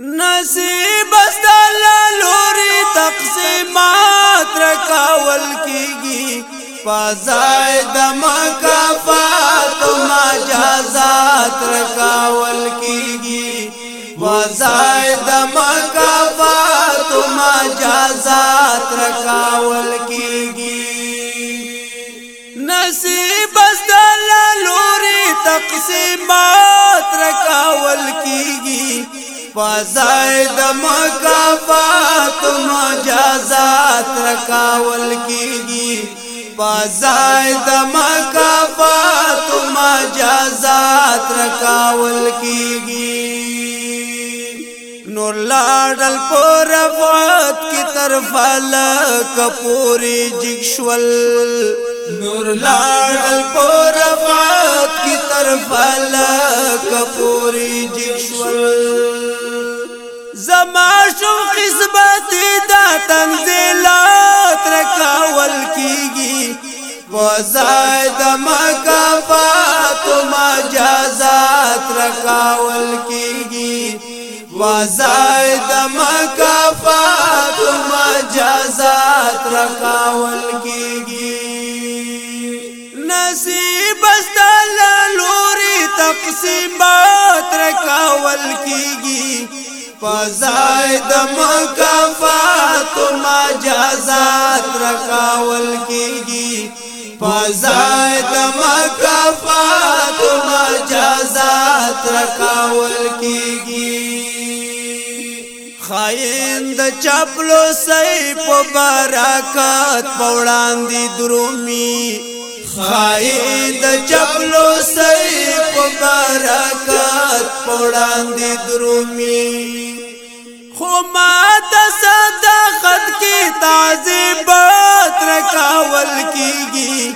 نصیب استال لوري تقسیمات رکاول کیږي فزای د مکافات مجازات رکاول کیږي وزای د مکافات مجازات رکاول کیږي نصیب استال لوري تقسیمات فضای د مکافات مجازات رکاول کیږي فضای د مکافات مجازات رکاول کیږي نور لاړل پر وخت کی طرف لک پوری جګشول نور لاړل پر وخت کی طرف لک پوری جګشول زما شو قسمت دا تنزلات رکاول کیږي وزاید مکافات مجازات رکاول کیږي وزاید مکافات مجازات رکاول کیږي نصیب استل لوري تقسیمات رکاول کیږي پزای د مکافات او مجازات رکاول کیږي پزای د مکافات او مجازات رکاول کیږي خاین د چپلو سې په برکات پوړاندې درومي خاین د چپلو سې برکات پوړاندې درومي خو ما د صدقت کې تعذيبات رکاول کیږي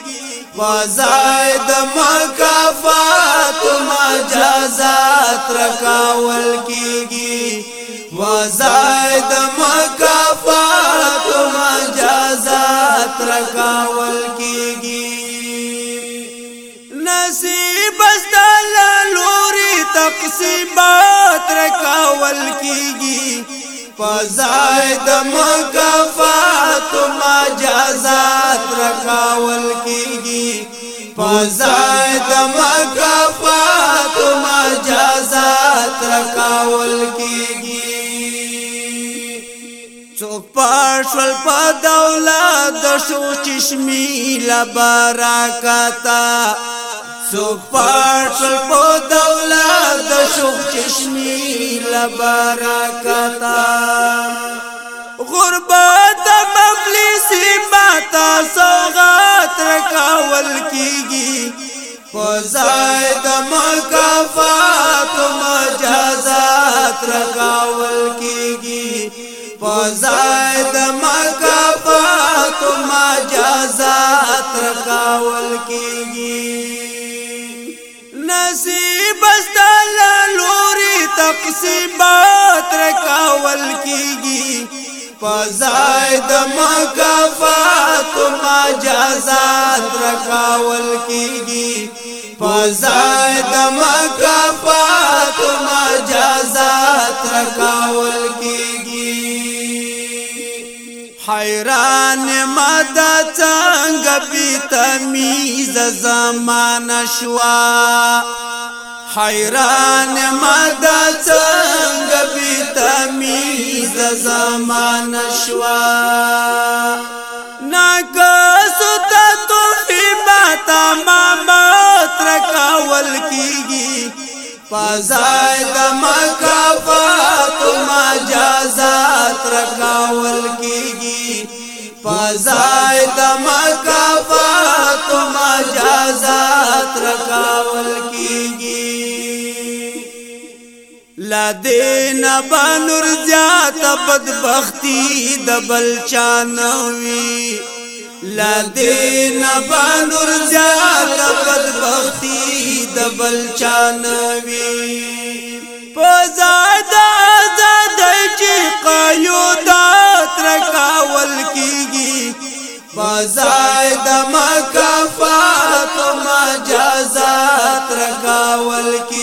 وزاید مکافات مجازات رکاول کیږي وزاید مکافات مصیبت رکاول کیږي فزای د مکافات مجازات رکاول کیږي فزای د مکافات مجازات رکاول کیږي څوک پښل په دولت شو چشمی لبرکتا څوک پښل په دولت د شوق چشمی لبرکتا غربت مفلس متا سوغات رکاول کیږي فزاید مکافات مجازات رکاول کیږي فزاید مکافات مجازات رکاول کیږي تقسیمات رکاول کیږي فزای د مکافات مجازات رکاول کیږي فزای د مکافات مجازات رکاول کیږي حیران مد څنګه بیت میز زمانہ شوا حیران مدا څنګه بي تمیز زمان شوا ناقص د توفي متا ما مات رکاول کیږي پزای د مکافات ما جزات رکاول کیږي پزای د مکافات لدې نبانور زیات بدبختی د بلچانوي لدې نبانور زیات بدبختی د بلچانوي پزاد آزاد چې قایو دا ترکاول کیږي پزاد مکافات مجازات رکاول کی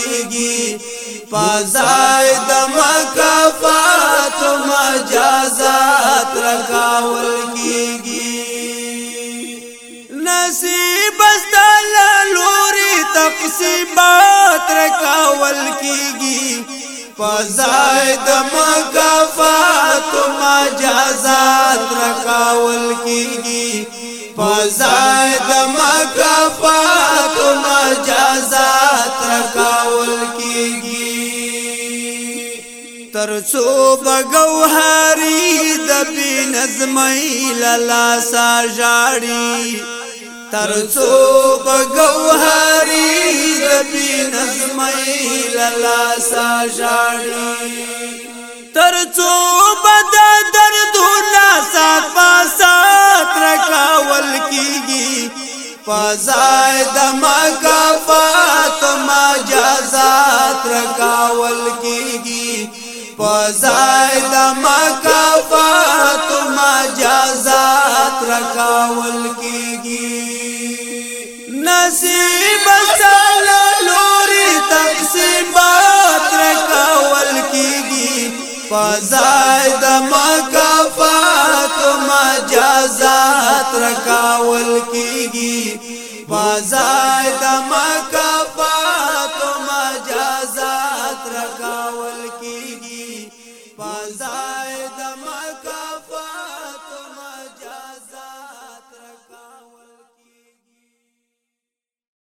پزای د مکافات مجازات رکاول کیږي نصیب استل لوري تقسیمات رکاول کیږي پزای د مکافات مجازات رکاول کیږي پزای د ترڅو بګوهاري د بې نظمۍ لالا سا جاړي ترڅو بګوهاري د بې نظمۍ لالا سا جاړي ترڅو بد دردونه صفا سات رکاول کیږي فزای د مکافات ما جزات رکاول کیږي پزای د مکافات مجازات رکاول کیږي نصیب سال لوري تقسیمات رکاول کیږي پزای د مکافات مجازات رکاول کیږي پزای د مکافات